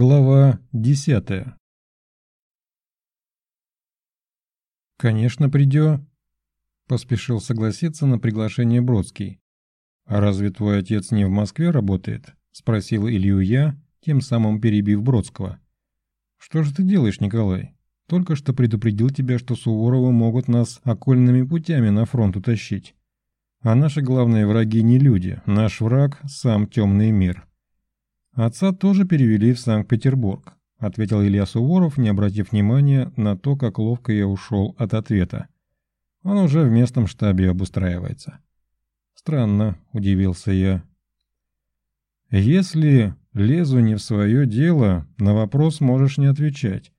Глава десятая «Конечно, придё», — поспешил согласиться на приглашение Бродский. «А разве твой отец не в Москве работает?» — спросил Илью я, тем самым перебив Бродского. «Что же ты делаешь, Николай? Только что предупредил тебя, что Суворовы могут нас окольными путями на фронт утащить. А наши главные враги не люди, наш враг – сам темный мир. Отца тоже перевели в Санкт-Петербург, ответил Илья Суворов, не обратив внимания на то, как ловко я ушел от ответа. Он уже в местном штабе обустраивается. Странно, удивился я. Если лезу не в свое дело, на вопрос можешь не отвечать.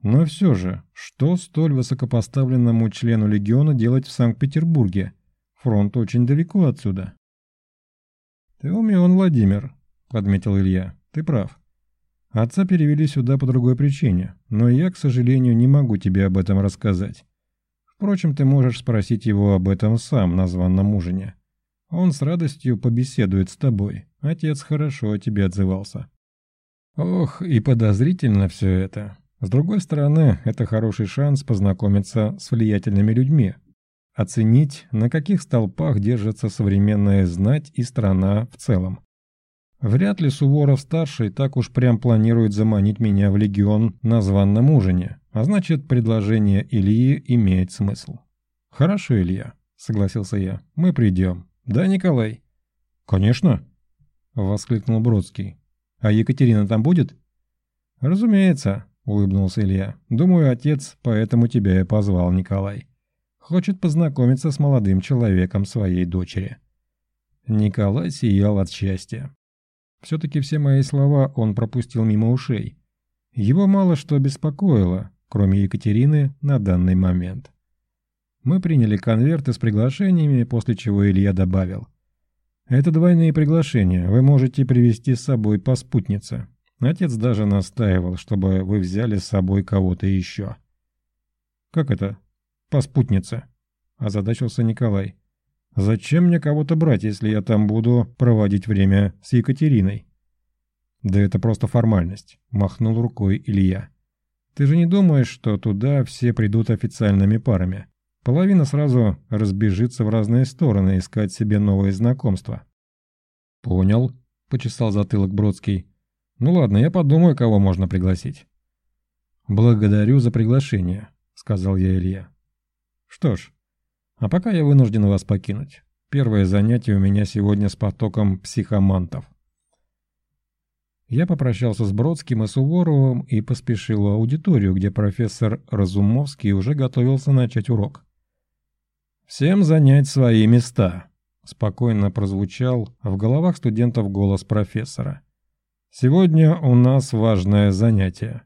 Но все же, что столь высокопоставленному члену легиона делать в Санкт-Петербурге? Фронт очень далеко отсюда. «Ты умен, Владимир», — подметил Илья. «Ты прав. Отца перевели сюда по другой причине, но я, к сожалению, не могу тебе об этом рассказать. Впрочем, ты можешь спросить его об этом сам на званном ужине. Он с радостью побеседует с тобой. Отец хорошо о тебе отзывался». Ох, и подозрительно все это. С другой стороны, это хороший шанс познакомиться с влиятельными людьми, оценить, на каких столпах держится современная знать и страна в целом. Вряд ли Суворов-старший так уж прям планирует заманить меня в легион на званном ужине, а значит, предложение Ильи имеет смысл. «Хорошо, Илья», — согласился я, — «мы придем». «Да, Николай?» «Конечно», — воскликнул Бродский. «А Екатерина там будет?» «Разумеется», улыбнулся Илья. «Думаю, отец поэтому тебя и позвал, Николай. Хочет познакомиться с молодым человеком своей дочери». Николай сиял от счастья. Все-таки все мои слова он пропустил мимо ушей. Его мало что беспокоило, кроме Екатерины, на данный момент. Мы приняли конверты с приглашениями, после чего Илья добавил. «Это двойные приглашения, вы можете привести с собой по спутнице. Отец даже настаивал, чтобы вы взяли с собой кого-то еще. «Как это? По спутнице?» – озадачился Николай. «Зачем мне кого-то брать, если я там буду проводить время с Екатериной?» «Да это просто формальность», – махнул рукой Илья. «Ты же не думаешь, что туда все придут официальными парами? Половина сразу разбежится в разные стороны искать себе новые знакомства». «Понял», – почесал затылок Бродский. Ну ладно, я подумаю, кого можно пригласить. Благодарю за приглашение, сказал я Илья. Что ж, а пока я вынужден вас покинуть. Первое занятие у меня сегодня с потоком психомантов. Я попрощался с Бродским и Суворовым и поспешил в аудиторию, где профессор Разумовский уже готовился начать урок. «Всем занять свои места», — спокойно прозвучал в головах студентов голос профессора. Сегодня у нас важное занятие.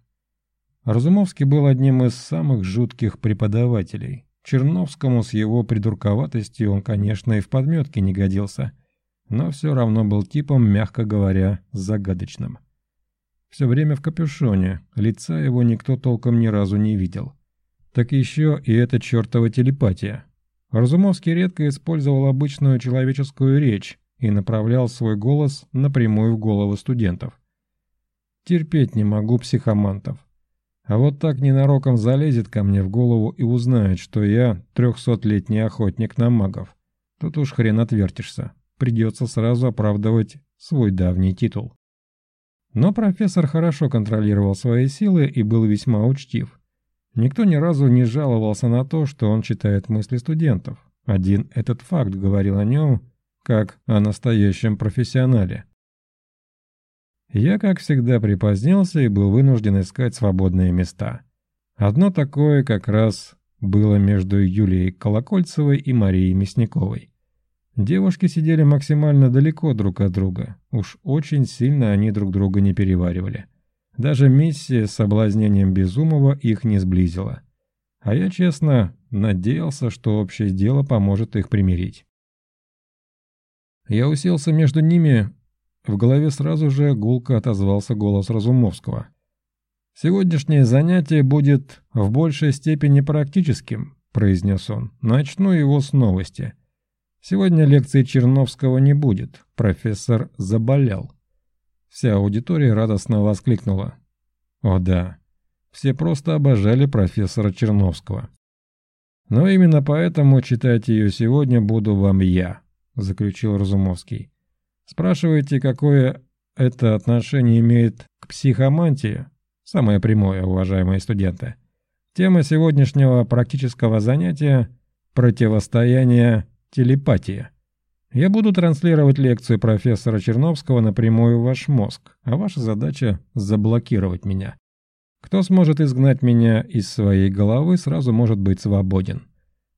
Разумовский был одним из самых жутких преподавателей. Черновскому с его придурковатостью он, конечно, и в подметке не годился, но все равно был типом, мягко говоря, загадочным. Все время в капюшоне, лица его никто толком ни разу не видел. Так еще и эта чертова телепатия. Разумовский редко использовал обычную человеческую речь, и направлял свой голос напрямую в головы студентов. Терпеть не могу психомантов. А вот так ненароком залезет ко мне в голову и узнает, что я трехсотлетний охотник на магов. Тут уж хрен отвертишься. Придется сразу оправдывать свой давний титул. Но профессор хорошо контролировал свои силы и был весьма учтив. Никто ни разу не жаловался на то, что он читает мысли студентов. Один этот факт говорил о нем как о настоящем профессионале. Я, как всегда, припозднился и был вынужден искать свободные места. Одно такое как раз было между Юлией Колокольцевой и Марией Мясниковой. Девушки сидели максимально далеко друг от друга, уж очень сильно они друг друга не переваривали. Даже миссия с соблазнением Безумова их не сблизила. А я, честно, надеялся, что общее дело поможет их примирить. Я уселся между ними, в голове сразу же гулко отозвался голос Разумовского. «Сегодняшнее занятие будет в большей степени практическим», – произнес он. «Начну его с новости. Сегодня лекции Черновского не будет, профессор заболел». Вся аудитория радостно воскликнула. О да, все просто обожали профессора Черновского. Но именно поэтому читать ее сегодня буду вам я, заключил Разумовский. Спрашиваете, какое это отношение имеет к психомантии? Самое прямое, уважаемые студенты. Тема сегодняшнего практического занятия – противостояние телепатии. Я буду транслировать лекцию профессора Черновского напрямую в ваш мозг, а ваша задача – заблокировать меня. Кто сможет изгнать меня из своей головы, сразу может быть свободен.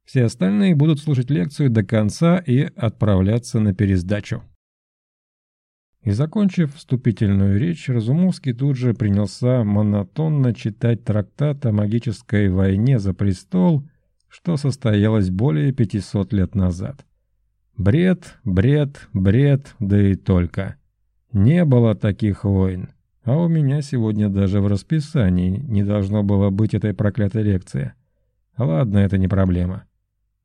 Все остальные будут слушать лекцию до конца и отправляться на пересдачу. И закончив вступительную речь, Разумовский тут же принялся монотонно читать трактат о магической войне за престол, что состоялось более 500 лет назад. Бред, бред, бред, да и только. Не было таких войн. А у меня сегодня даже в расписании не должно было быть этой проклятой лекции. Ладно, это не проблема.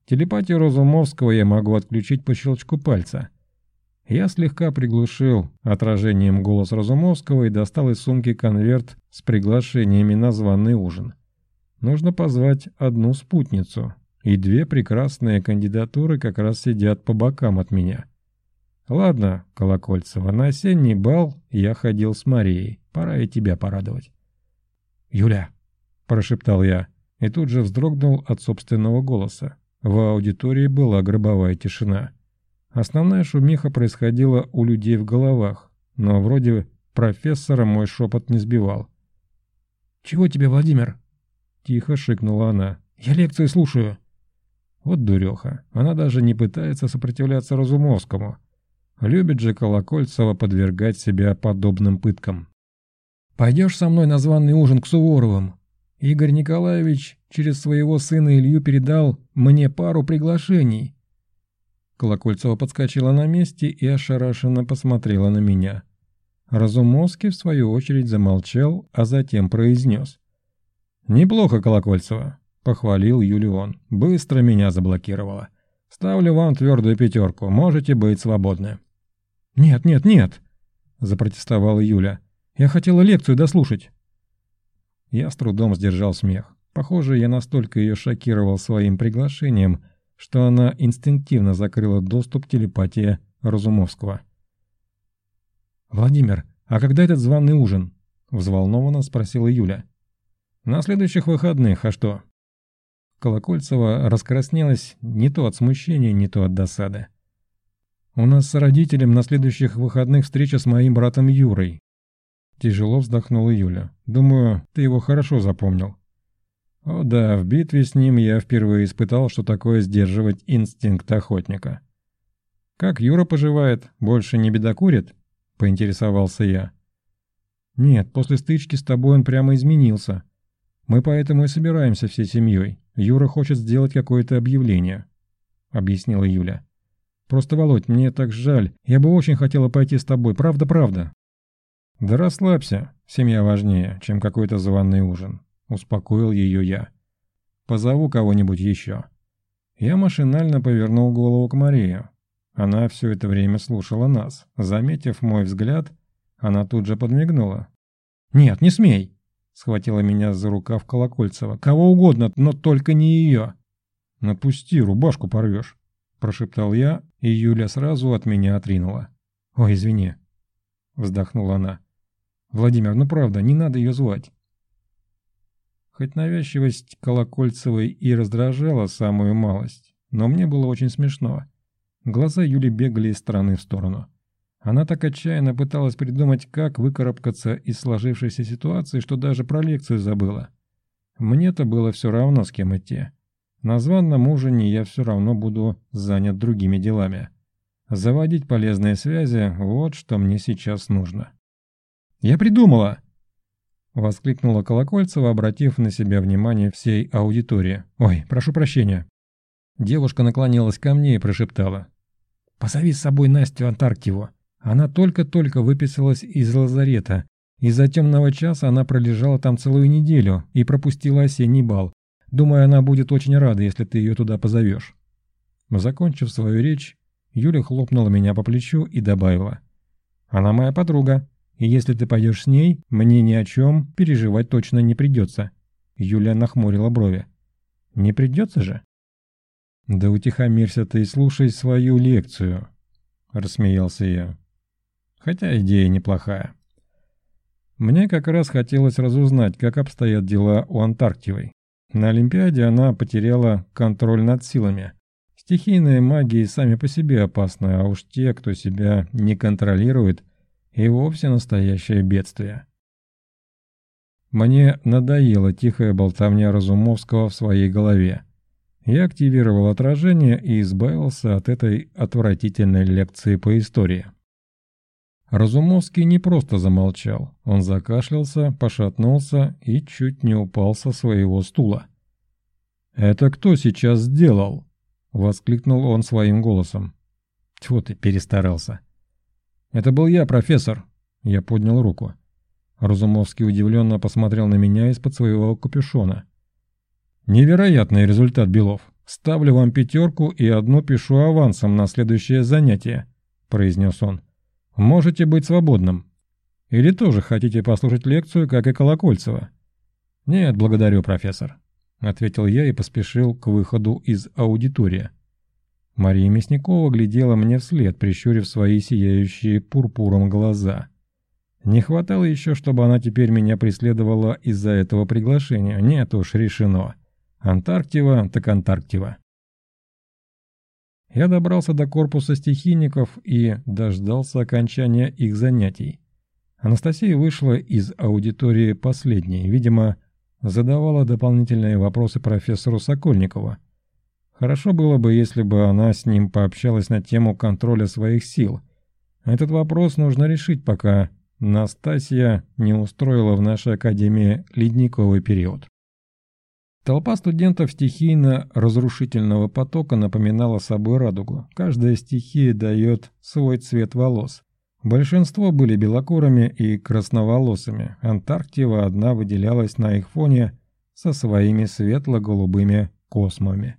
Телепатию Розумовского я могу отключить по щелчку пальца. Я слегка приглушил отражением голос Разумовского и достал из сумки конверт с приглашениями на званый ужин. Нужно позвать одну спутницу, и две прекрасные кандидатуры как раз сидят по бокам от меня. Ладно, Колокольцева, на осенний бал я ходил с Марией, пора и тебя порадовать. «Юля!» – прошептал я, и тут же вздрогнул от собственного голоса. В аудитории была гробовая тишина. Основная шумиха происходила у людей в головах, но вроде профессора мой шепот не сбивал. «Чего тебе, Владимир?» – тихо шикнула она. «Я лекции слушаю». Вот дуреха, она даже не пытается сопротивляться Разумовскому. Любит же Колокольцева подвергать себя подобным пыткам. «Пойдешь со мной на званый ужин к Суворовым?» Игорь Николаевич через своего сына Илью передал мне пару приглашений. Колокольцева подскочила на месте и ошарашенно посмотрела на меня. Разумовский, в свою очередь, замолчал, а затем произнес. «Неплохо, Колокольцева. — похвалил Юлион. «Быстро меня заблокировала. Ставлю вам твердую пятерку. Можете быть свободны». «Нет, нет, нет!» — запротестовала Юля. «Я хотела лекцию дослушать». Я с трудом сдержал смех. Похоже, я настолько ее шокировал своим приглашением, что она инстинктивно закрыла доступ телепатии Разумовского. «Владимир, а когда этот званый ужин?» — взволнованно спросила Юля. «На следующих выходных, а что?» Колокольцева раскраснелась не то от смущения, не то от досады. «У нас с родителем на следующих выходных встреча с моим братом Юрой». Тяжело вздохнула Юля. «Думаю, ты его хорошо запомнил». «О да, в битве с ним я впервые испытал, что такое сдерживать инстинкт охотника». «Как Юра поживает? Больше не бедокурит?» – поинтересовался я. «Нет, после стычки с тобой он прямо изменился. Мы поэтому и собираемся всей семьей. Юра хочет сделать какое-то объявление», — объяснила Юля. «Просто, Володь, мне так жаль. Я бы очень хотела пойти с тобой. Правда-правда». «Да расслабься. Семья важнее, чем какой-то званый ужин», — успокоил ее я. «Позову кого-нибудь еще». Я машинально повернул голову к Марии. Она все это время слушала нас. Заметив мой взгляд, она тут же подмигнула. «Нет, не смей!» Схватила меня за рукав Колокольцева. «Кого угодно, но только не ее!» «Напусти, рубашку порвешь!» Прошептал я, и Юля сразу от меня отринула. «Ой, извини!» Вздохнула она. «Владимир, ну правда, не надо ее звать!» Хоть навязчивость Колокольцевой и раздражала самую малость, но мне было очень смешно. Глаза Юли бегали из стороны в сторону. Она так отчаянно пыталась придумать, как выкарабкаться из сложившейся ситуации, что даже про лекцию забыла. Мне-то было все равно, с кем идти. На званном ужине я все равно буду занят другими делами. Заводить полезные связи – вот что мне сейчас нужно. «Я придумала!» – воскликнула Колокольцева, обратив на себя внимание всей аудитории. «Ой, прошу прощения». Девушка наклонилась ко мне и прошептала. «Позови с собой Настю Антарктиву. Она только-только выписалась из лазарета. Из-за темного часа она пролежала там целую неделю и пропустила осенний бал. Думаю, она будет очень рада, если ты ее туда позовешь. Закончив свою речь, Юля хлопнула меня по плечу и добавила. «Она моя подруга. И если ты пойдешь с ней, мне ни о чем переживать точно не придется». Юля нахмурила брови. «Не придется же?» «Да утихомирься ты и слушай свою лекцию», — рассмеялся я. «Хотя идея неплохая. Мне как раз хотелось разузнать, как обстоят дела у Антарктивой. На Олимпиаде она потеряла контроль над силами. Стихийные магии сами по себе опасны, а уж те, кто себя не контролирует, и вовсе настоящее бедствие. Мне надоела тихая болтовня Разумовского в своей голове. Я активировал отражение и избавился от этой отвратительной лекции по истории. Разумовский не просто замолчал, он закашлялся, пошатнулся и чуть не упал со своего стула. «Это кто сейчас сделал?» — воскликнул он своим голосом. Тьфу ты, перестарался. «Это был я, профессор!» Я поднял руку. Разумовский удивленно посмотрел на меня из-под своего капюшона. «Невероятный результат, Белов. Ставлю вам пятерку и одну пишу авансом на следующее занятие», — произнес он. «Можете быть свободным. Или тоже хотите послушать лекцию, как и Колокольцева?» «Нет, благодарю, профессор», — ответил я и поспешил к выходу из аудитории. Мария Мясникова глядела мне вслед, прищурив свои сияющие пурпуром глаза. Не хватало еще, чтобы она теперь меня преследовала из-за этого приглашения. Нет уж, решено. Антарктива так Антарктива. Я добрался до корпуса стихийников и дождался окончания их занятий. Анастасия вышла из аудитории последней, видимо, задавала дополнительные вопросы профессору Сокольникову. Хорошо было бы, если бы она с ним пообщалась на тему контроля своих сил. Этот вопрос нужно решить, пока Настасья не устроила в нашей академии ледниковый период. Толпа студентов стихийно-разрушительного потока напоминала собой радугу. Каждая стихия дает свой цвет волос. Большинство были белокурыми и красноволосыми. Антарктива одна выделялась на их фоне со своими светло-голубыми космами.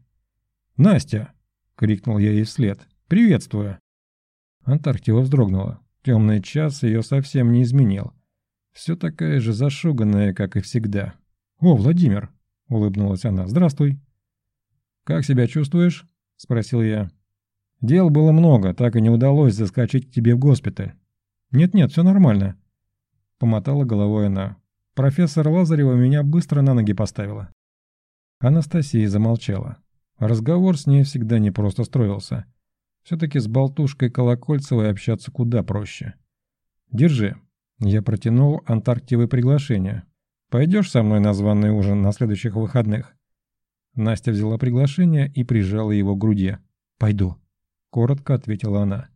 «Настя!» — крикнул я ей вслед. «Приветствую!» Антарктива вздрогнула. Темный час ее совсем не изменил. Все такая же зашуганная, как и всегда. «О, Владимир!» — улыбнулась она. «Здравствуй!» «Как себя чувствуешь?» — спросил я. «Дел было много, так и не удалось заскочить к тебе в госпиталь». «Нет-нет, все нормально», — помотала головой она. «Профессор Лазарева меня быстро на ноги поставила». Анастасия замолчала. Разговор с ней всегда не просто строился. Все-таки с болтушкой Колокольцевой общаться куда проще. «Держи». Я протянул Антарктивы приглашение. «Пойдешь со мной на званый ужин на следующих выходных?» Настя взяла приглашение и прижала его к груди. «Пойду», — коротко ответила она.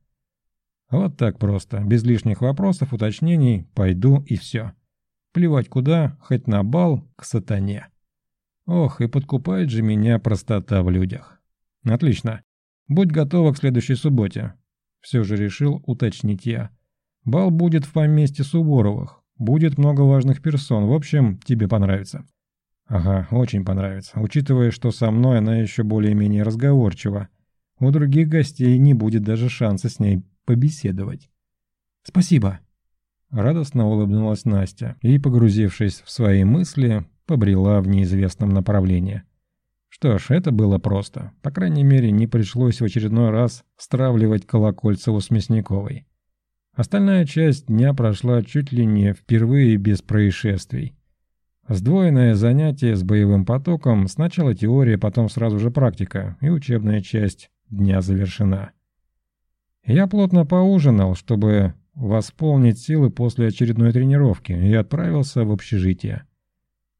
Вот так просто, без лишних вопросов, уточнений, пойду и все. Плевать куда, хоть на бал к сатане. Ох, и подкупает же меня простота в людях. Отлично. Будь готова к следующей субботе. Все же решил уточнить я. Бал будет в поместье Суворовых. Будет много важных персон. В общем, тебе понравится. Ага, очень понравится. Учитывая, что со мной она еще более-менее разговорчива. У других гостей не будет даже шанса с ней побеседовать. Спасибо. Радостно улыбнулась Настя и, погрузившись в свои мысли, побрела в неизвестном направлении. Что ж, это было просто. По крайней мере, не пришлось в очередной раз стравливать Колокольцеву с Мясниковой. Остальная часть дня прошла чуть ли не впервые без происшествий. Сдвоенное занятие с боевым потоком, сначала теория, потом сразу же практика, и учебная часть дня завершена. Я плотно поужинал, чтобы восполнить силы после очередной тренировки, и отправился в общежитие.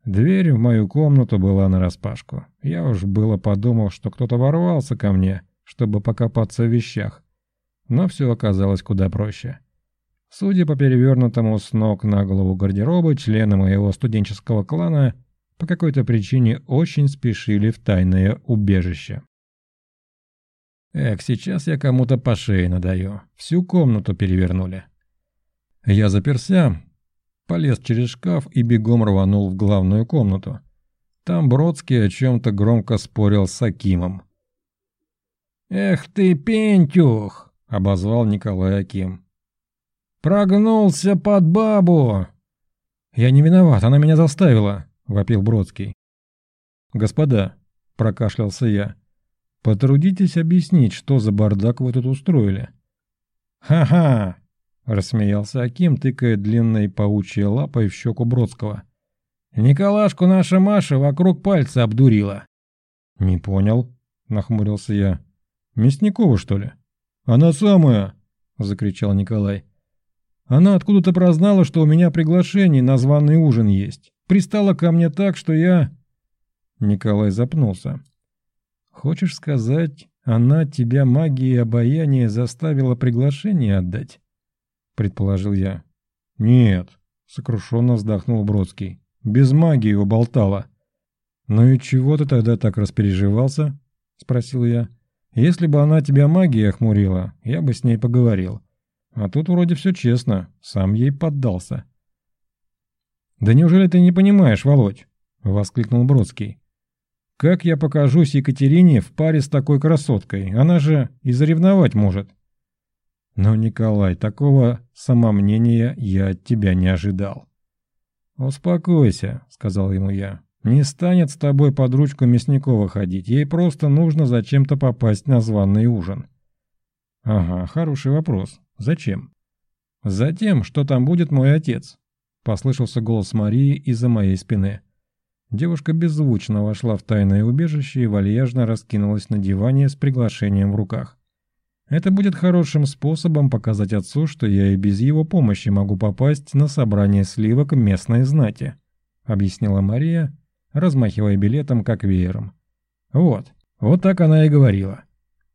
Дверь в мою комнату была нараспашку. Я уж было подумал, что кто-то ворвался ко мне, чтобы покопаться в вещах. Но все оказалось куда проще. Судя по перевернутому с ног на голову гардероба, члены моего студенческого клана по какой-то причине очень спешили в тайное убежище. Эх, сейчас я кому-то по шее надаю. Всю комнату перевернули. Я заперся, полез через шкаф и бегом рванул в главную комнату. Там Бродский о чем-то громко спорил с Акимом. «Эх ты, пентюх!» — обозвал Николай Аким. «Прогнулся под бабу!» «Я не виноват, она меня заставила», — вопил Бродский. «Господа», — прокашлялся я, — «потрудитесь объяснить, что за бардак вы тут устроили». «Ха-ха!» — рассмеялся Аким, тыкая длинной паучьей лапой в щеку Бродского. «Николашку наша Маша вокруг пальца обдурила». «Не понял», — нахмурился я. «Мясникова, что ли?» «Она самая!» — закричал Николай. «Она откуда-то прознала, что у меня приглашение на званый ужин есть. Пристала ко мне так, что я...» Николай запнулся. «Хочешь сказать, она тебя магией обаяния заставила приглашение отдать?» Предположил я. «Нет», — сокрушенно вздохнул Бродский. «Без магии уболтала». «Ну и чего ты тогда так распереживался?» — спросил я. «Если бы она тебя магией охмурила, я бы с ней поговорил. А тут вроде все честно, сам ей поддался». «Да неужели ты не понимаешь, Володь?» — воскликнул Бродский. Как я покажусь Екатерине в паре с такой красоткой? Она же и заревновать может. Но, Николай, такого самомнения я от тебя не ожидал. «Успокойся», — сказал ему я. «Не станет с тобой под ручку Мясникова ходить. Ей просто нужно зачем-то попасть на званый ужин». «Ага, хороший вопрос. Зачем?» «Затем, что там будет мой отец», — послышался голос Марии из-за моей спины. Девушка беззвучно вошла в тайное убежище и вальяжно раскинулась на диване с приглашением в руках. Это будет хорошим способом показать отцу, что я и без его помощи могу попасть на собрание сливок местной знати, объяснила Мария, размахивая билетом как веером. Вот, вот так она и говорила,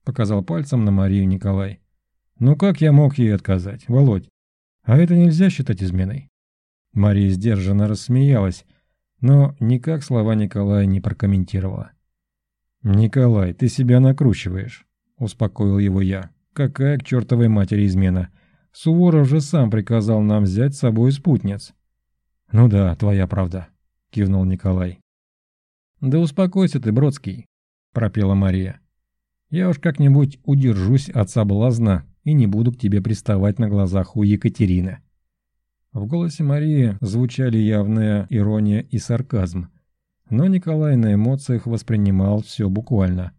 показал пальцем на Марию Николай. Ну как я мог ей отказать, Володь? А это нельзя считать изменой. Мария сдержанно рассмеялась, но никак слова Николая не прокомментировала. «Николай, ты себя накручиваешь», — успокоил его я. «Какая к чертовой матери измена? Суворов же сам приказал нам взять с собой спутниц». «Ну да, твоя правда», — кивнул Николай. «Да успокойся ты, Бродский», — пропела Мария. «Я уж как-нибудь удержусь от соблазна и не буду к тебе приставать на глазах у Екатерины». В голосе Марии звучали явная ирония и сарказм, но Николай на эмоциях воспринимал все буквально.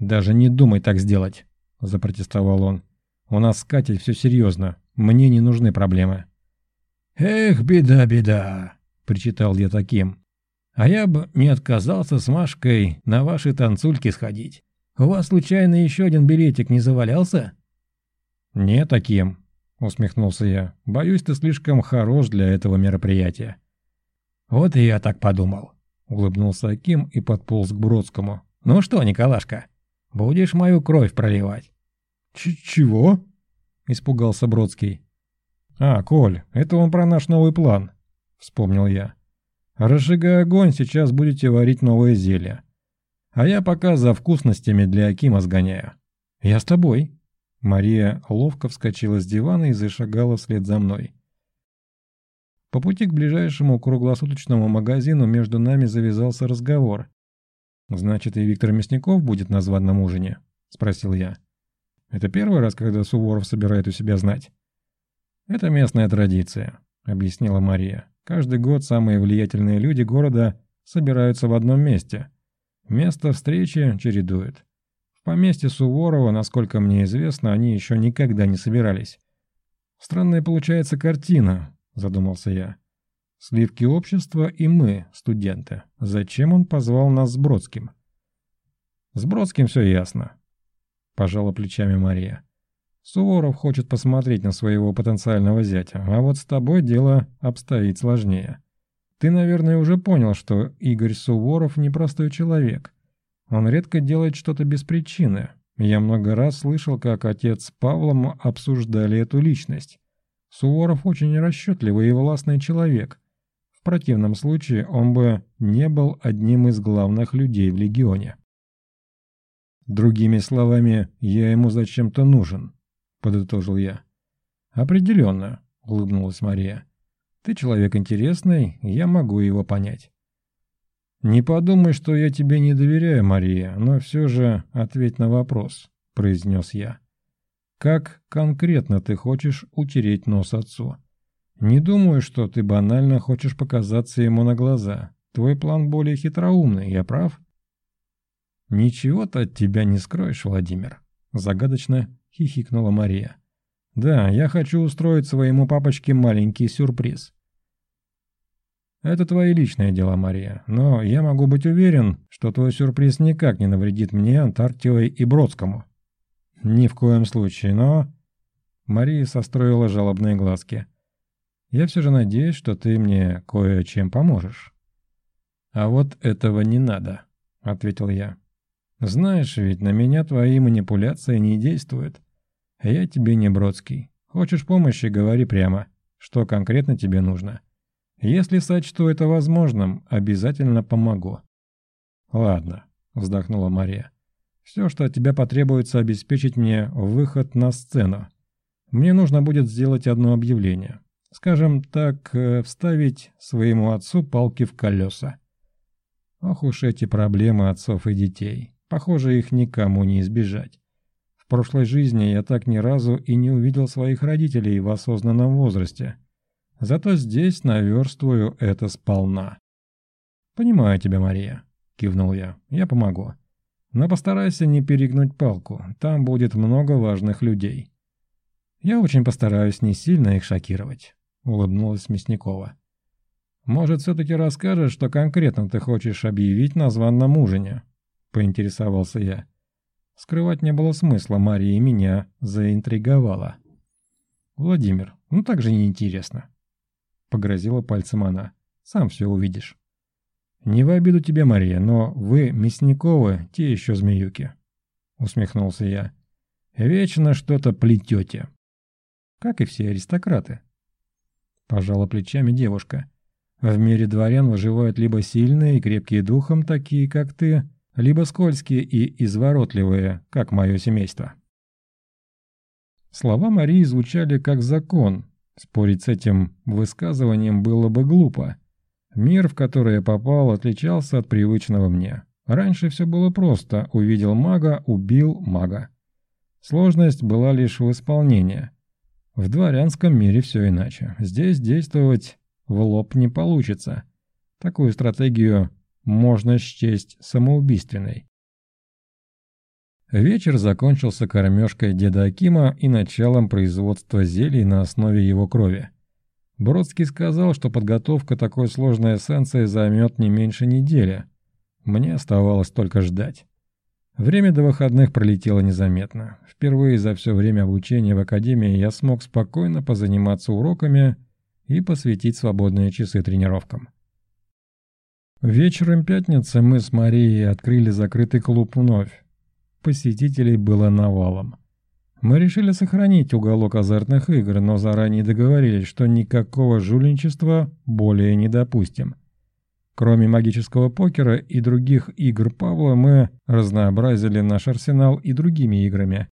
«Даже не думай так сделать», – запротестовал он. «У нас с Катей все серьезно, мне не нужны проблемы». «Эх, беда, беда», – причитал я таким. «А я бы не отказался с Машкой на ваши танцульки сходить. У вас случайно еще один билетик не завалялся?» «Не таким», усмехнулся я. «Боюсь, ты слишком хорош для этого мероприятия». «Вот и я так подумал», — улыбнулся Аким и подполз к Бродскому. «Ну что, Николашка, будешь мою кровь проливать?» Ч «Чего?» — испугался Бродский. «А, Коль, это он про наш новый план», — вспомнил я. «Разжигая огонь, сейчас будете варить новое зелье. А я пока за вкусностями для Акима сгоняю. Я с тобой», Мария ловко вскочила с дивана и зашагала вслед за мной. По пути к ближайшему круглосуточному магазину между нами завязался разговор. «Значит, и Виктор Мясников будет на званом ужине?» – спросил я. «Это первый раз, когда Суворов собирает у себя знать?» «Это местная традиция», – объяснила Мария. «Каждый год самые влиятельные люди города собираются в одном месте. Место встречи чередует. В поместье Суворова, насколько мне известно, они еще никогда не собирались. «Странная получается картина», — задумался я. «Сливки общества и мы, студенты. Зачем он позвал нас с Бродским?» «С Бродским все ясно», — пожала плечами Мария. «Суворов хочет посмотреть на своего потенциального зятя, а вот с тобой дело обстоит сложнее. Ты, наверное, уже понял, что Игорь Суворов непростой человек». Он редко делает что-то без причины. Я много раз слышал, как отец с Павлом обсуждали эту личность. Суворов очень расчетливый и властный человек. В противном случае он бы не был одним из главных людей в Легионе. Другими словами, я ему зачем-то нужен, подытожил я. Определенно, улыбнулась Мария. Ты человек интересный, я могу его понять. «Не подумай, что я тебе не доверяю, Мария, но все же ответь на вопрос», — произнес я. как конкретно ты хочешь утереть нос отцу. Не думаю, что ты банально хочешь показаться ему на глаза. Твой план более хитроумный, я прав? Ничего ты от тебя не скроешь, Владимир. Загадочно хихикнула Мария. Да, я хочу устроить своему папочке маленький сюрприз. Это твои личные дела, Мария, но я могу быть уверен, что твой сюрприз никак не навредит мне, Антарктиой и Бродскому. Ни в коем случае, но... Мария состроила жалобные глазки. Я все же надеюсь, что ты мне кое-чем поможешь. А вот этого не надо, ответил я. Знаешь, ведь на меня твои манипуляции не действуют. Я тебе не Бродский. Хочешь помощи, говори прямо, что конкретно тебе нужно. Если сочту это возможным, обязательно помогу. Ладно, вздохнула Мария. Все, что от тебя потребуется, обеспечить мне выход на сцену. Мне нужно будет сделать одно объявление. Скажем так, э, вставить своему отцу палки в колеса. Ох уж эти проблемы отцов и детей. Похоже, их никому не избежать. В прошлой жизни я так ни разу и не увидел своих родителей в осознанном возрасте – Зато здесь наверстываю это сполна. «Понимаю тебя, Мария», — кивнул я. «Я помогу. Но постарайся не перегнуть палку, там будет много важных людей». «Я очень постараюсь не сильно их шокировать», — улыбнулась Мясникова. «Может, все-таки расскажешь, что конкретно ты хочешь объявить на званном ужине?» — поинтересовался я. Скрывать не было смысла, Мария меня заинтриговала. «Владимир, ну так же неинтересно. Погрозила пальцем она. «Сам все увидишь». «Не в обиду тебе, Мария, но вы, Мясниковы, те еще змеюки», — усмехнулся я. «Вечно что-то плетете». «Как и все аристократы». Пожала плечами девушка. «В мире дворян выживают либо сильные и крепкие духом, такие как ты, либо скользкие и изворотливые, как мое семейство». Слова Марии звучали как закон, Спорить с этим высказыванием было бы глупо. Мир, в который я попал, отличался от привычного мне. Раньше все было просто. Увидел мага, убил мага. Сложность была лишь в исполнении. В дворянском мире все иначе. Здесь действовать в лоб не получится. Такую стратегию можно счесть самоубийственной. Вечер закончился кормежкой деда Акима и началом производства зелий на основе его крови. Бродский сказал, что подготовка такой сложной эссенции займет не меньше недели. Мне оставалось только ждать. Время до выходных пролетело незаметно. Впервые за все время обучения в академии я смог спокойно позаниматься уроками и посвятить свободные часы тренировкам. Вечером пятницы мы с Марией открыли закрытый клуб вновь посетителей было навалом. Мы решили сохранить уголок азартных игр, но заранее договорились, что никакого жульничества более не допустим. Кроме магического покера и других игр Павла, мы разнообразили наш арсенал и другими играми,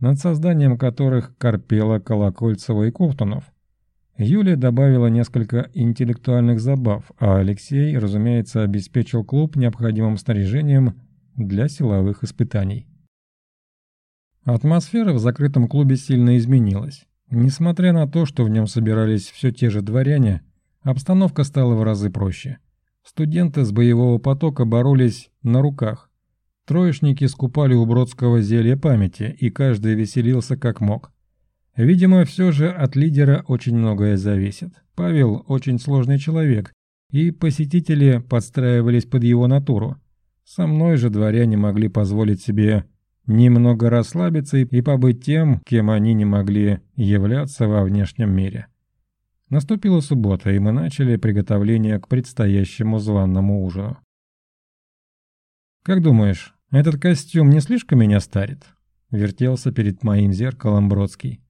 над созданием которых корпела Колокольцева и Ковтунов. Юлия добавила несколько интеллектуальных забав, а Алексей, разумеется, обеспечил клуб необходимым снаряжением для силовых испытаний. Атмосфера в закрытом клубе сильно изменилась. Несмотря на то, что в нем собирались все те же дворяне, обстановка стала в разы проще. Студенты с боевого потока боролись на руках. Троечники скупали у Бродского зелье памяти, и каждый веселился как мог. Видимо, все же от лидера очень многое зависит. Павел очень сложный человек, и посетители подстраивались под его натуру. Со мной же дворяне могли позволить себе немного расслабиться и побыть тем, кем они не могли являться во внешнем мире. Наступила суббота, и мы начали приготовление к предстоящему званному ужину. «Как думаешь, этот костюм не слишком меня старит?» — вертелся перед моим зеркалом Бродский.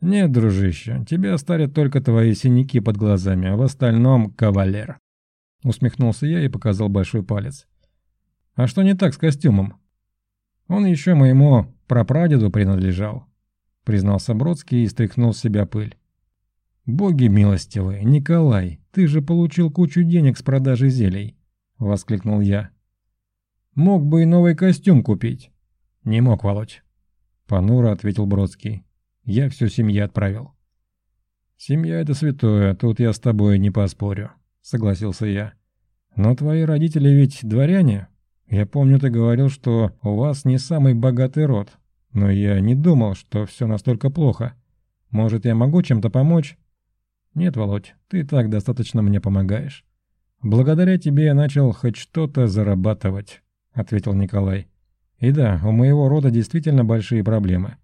«Нет, дружище, тебя старят только твои синяки под глазами, а в остальном — кавалер». Усмехнулся я и показал большой палец. А что не так с костюмом? Он еще моему прапрадеду принадлежал, признался Бродский и стряхнул с себя пыль. «Боги милостивые, Николай, ты же получил кучу денег с продажи зелий!» — воскликнул я. «Мог бы и новый костюм купить». «Не мог, Володь». — понуро ответил Бродский. «Я всю семью отправил». «Семья — это святое, тут я с тобой не поспорю», — согласился я. «Но твои родители ведь дворяне? Я помню, ты говорил, что у вас не самый богатый род, но я не думал, что все настолько плохо. Может, я могу чем-то помочь?» «Нет, Володь, ты так достаточно мне помогаешь. Благодаря тебе я начал хоть что-то зарабатывать», — ответил Николай. «И да, у моего рода действительно большие проблемы.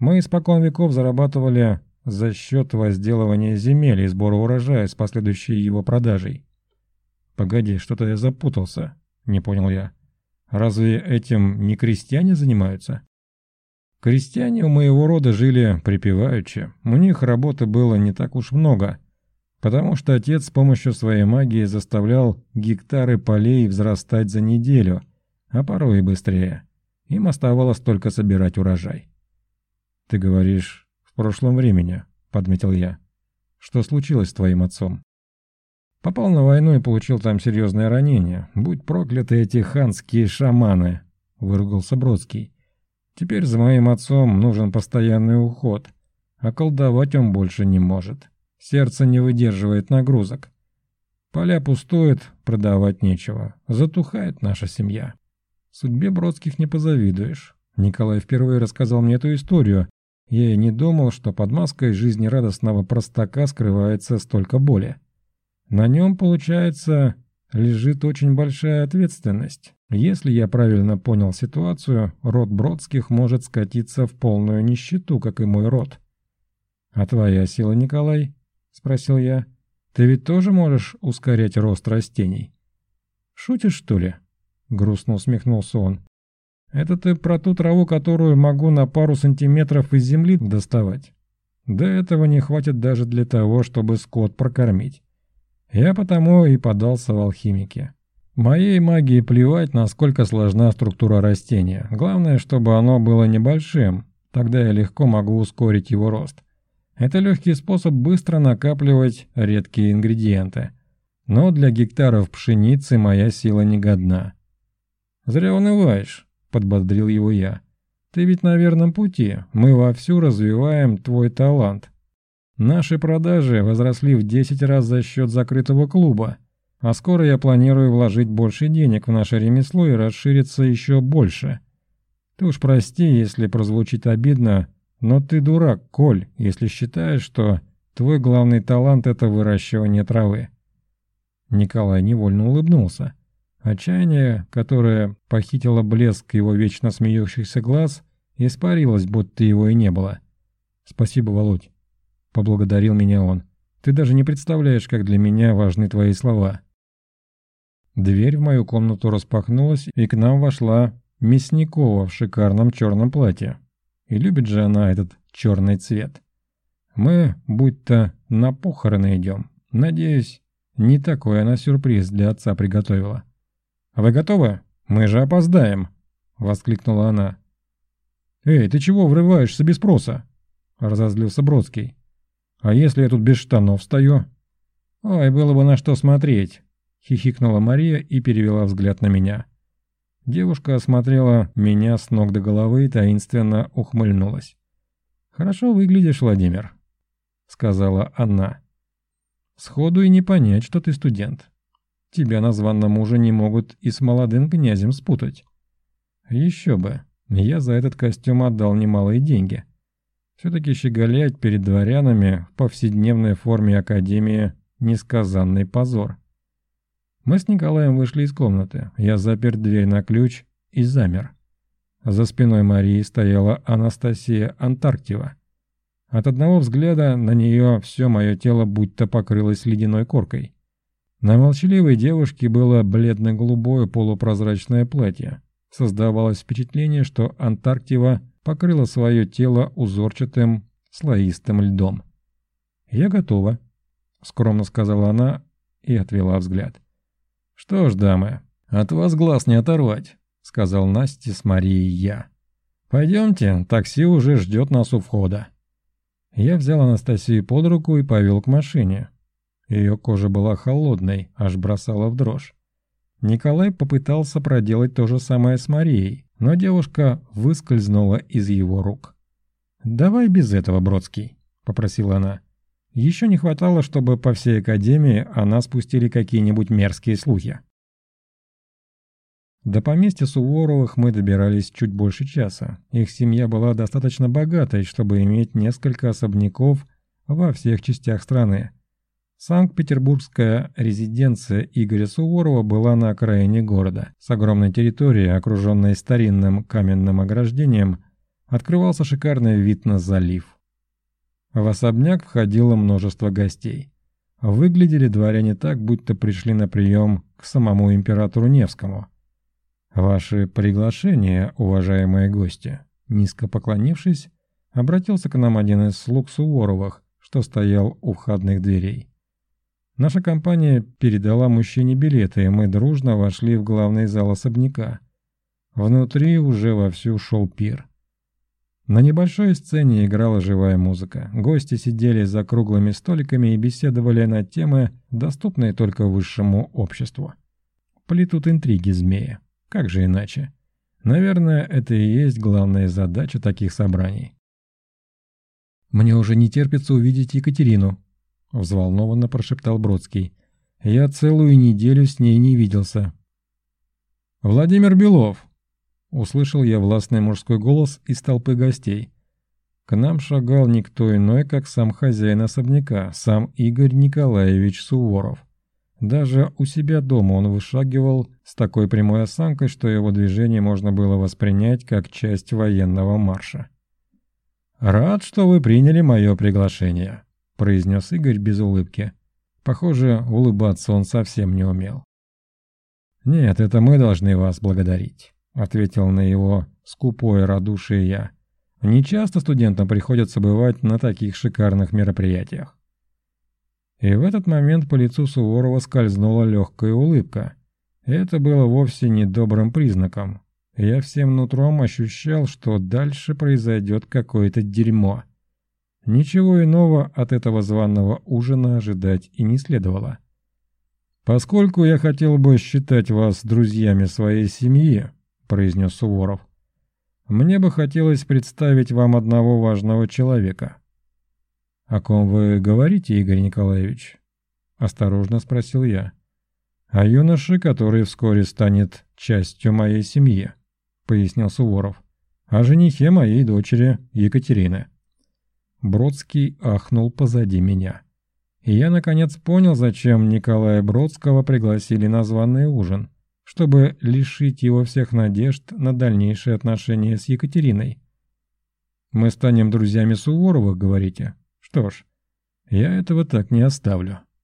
Мы испокон веков зарабатывали за счет возделывания земель и сбора урожая с последующей его продажей. «Погоди, что-то я запутался», — не понял я. «Разве этим не крестьяне занимаются?» Крестьяне у моего рода жили припеваючи. У них работы было не так уж много, потому что отец с помощью своей магии заставлял гектары полей взрастать за неделю, а порой и быстрее. Им оставалось только собирать урожай. «Ты говоришь, прошлом времени», — подметил я. «Что случилось с твоим отцом?» «Попал на войну и получил там серьезное ранение. Будь прокляты эти ханские шаманы», — выругался Бродский. «Теперь за моим отцом нужен постоянный уход, а колдовать он больше не может. Сердце не выдерживает нагрузок. Поля пустуют, продавать нечего. Затухает наша семья. Судьбе Бродских не позавидуешь. Николай впервые рассказал мне эту историю, я и не думал, что под маской жизнерадостного простака скрывается столько боли. На нем, получается, лежит очень большая ответственность. Если я правильно понял ситуацию, род Бродских может скатиться в полную нищету, как и мой род. «А твоя сила, Николай?» — спросил я. «Ты ведь тоже можешь ускорять рост растений?» «Шутишь, что ли?» — грустно усмехнулся он. Это ты про ту траву, которую могу на пару сантиметров из земли доставать. Да этого не хватит даже для того, чтобы скот прокормить. Я потому и подался в алхимике. Моей магии плевать, насколько сложна структура растения. Главное, чтобы оно было небольшим, тогда я легко могу ускорить его рост. Это легкий способ быстро накапливать редкие ингредиенты. Но для гектаров пшеницы моя сила не годна. Зря унываешь. — подбодрил его я. «Ты ведь на верном пути. Мы вовсю развиваем твой талант. Наши продажи возросли в 10 раз за счет закрытого клуба, а скоро я планирую вложить больше денег в наше ремесло и расшириться еще больше. Ты уж прости, если прозвучит обидно, но ты дурак, Коль, если считаешь, что твой главный талант — это выращивание травы». Николай невольно улыбнулся. Отчаяние, которое похитило блеск его вечно смеющихся глаз, испарилось, будто его и не было. «Спасибо, Володь», — поблагодарил меня он. «Ты даже не представляешь, как для меня важны твои слова». Дверь в мою комнату распахнулась, и к нам вошла Мясникова в шикарном черном платье. И любит же она этот черный цвет. Мы будто на похороны идем. Надеюсь, не такой она сюрприз для отца приготовила. «Вы готовы? Мы же опоздаем!» — воскликнула она. «Эй, ты чего врываешься без спроса?» — разозлился Бродский. «А если я тут без штанов стою?» «Ой, было бы на что смотреть!» — хихикнула Мария и перевела взгляд на меня. Девушка осмотрела меня с ног до головы и таинственно ухмыльнулась. «Хорошо выглядишь, Владимир», — сказала она. «Сходу и не понять, что ты студент. Тебя на званном мужа не могут и с молодым князем спутать. Еще бы, я за этот костюм отдал немалые деньги. Все-таки щеголять перед дворянами в повседневной форме Академии – несказанный позор. Мы с Николаем вышли из комнаты. Я запер дверь на ключ и замер. За спиной Марии стояла Анастасия Антарктива. От одного взгляда на нее все мое тело будто покрылось ледяной коркой. На молчаливой девушке было бледно-голубое полупрозрачное платье. Создавалось впечатление, что Антарктива покрыла свое тело узорчатым слоистым льдом. «Я готова», — скромно сказала она и отвела взгляд. «Что ж, дамы, от вас глаз не оторвать», — сказал Насте с Марией я. «Пойдемте, такси уже ждет нас у входа». Я взял Анастасию под руку и повел к машине. Ее кожа была холодной, аж бросала в дрожь. Николай попытался проделать то же самое с Марией. но девушка выскользнула из его рук. «Давай без этого, Бродский», — попросила она. «Еще не хватало, чтобы по всей академии о нас пустили какие-нибудь мерзкие слухи». До поместья Суворовых мы добирались чуть больше часа. Их семья была достаточно богатой, чтобы иметь несколько особняков во всех частях страны. Санкт-Петербургская резиденция Игоря Суворова была на окраине города. С огромной территорией, окруженной старинным каменным ограждением, открывался шикарный вид на залив. В особняк входило множество гостей. Выглядели дворяне так, будто пришли на прием к самому императору Невскому – «Ваши приглашения, уважаемые гости», низко поклонившись, обратился к нам один из слуг Суворовых, что стоял у входных дверей. Наша компания передала мужчине билеты, и мы дружно вошли в главный зал особняка. Внутри уже вовсю шел пир. На небольшой сцене играла живая музыка. Гости сидели за круглыми столиками и беседовали на темы, доступные только высшему обществу. Плетут интриги змея. Как же иначе? Наверное, это и есть главная задача таких собраний. «Мне уже не терпится увидеть Екатерину», — взволнованно прошептал Бродский. «Я целую неделю с ней не виделся». «Владимир Белов!» — услышал я властный мужской голос из толпы гостей. К нам шагал никто иной, как сам хозяин особняка, сам Игорь Николаевич Суворов. Даже у себя дома он вышагивал с такой прямой осанкой, что его движение можно было воспринять как часть военного марша. «Рад, что вы приняли мое приглашение», — произнес Игорь без улыбки. Похоже, улыбаться он совсем не умел. «Нет, это мы должны вас благодарить», — ответил на его скупое радушие я. «Не часто студентам приходится бывать на таких шикарных мероприятиях». И в этот момент по лицу Суворова скользнула легкая улыбка. Это было вовсе не добрым признаком. Я всем нутром ощущал, что дальше произойдет какое-то дерьмо. Ничего иного от этого званого ужина ожидать и не следовало. «Поскольку я хотел бы считать вас друзьями своей семьи», — произнес Суворов, — «мне бы хотелось представить вам одного важного человека». «О ком вы говорите, Игорь Николаевич?» – осторожно спросил я. «О юноше, который вскоре станет частью моей семьи», – пояснил Суворов. «О женихе моей дочери Екатерины». Бродский ахнул позади меня. И я наконец понял, зачем Николая Бродского пригласили на званый ужин, чтобы лишить его всех надежд на дальнейшие отношения с Екатериной. «Мы станем друзьями Суворова, говорите?» Что ж, я этого так не оставлю.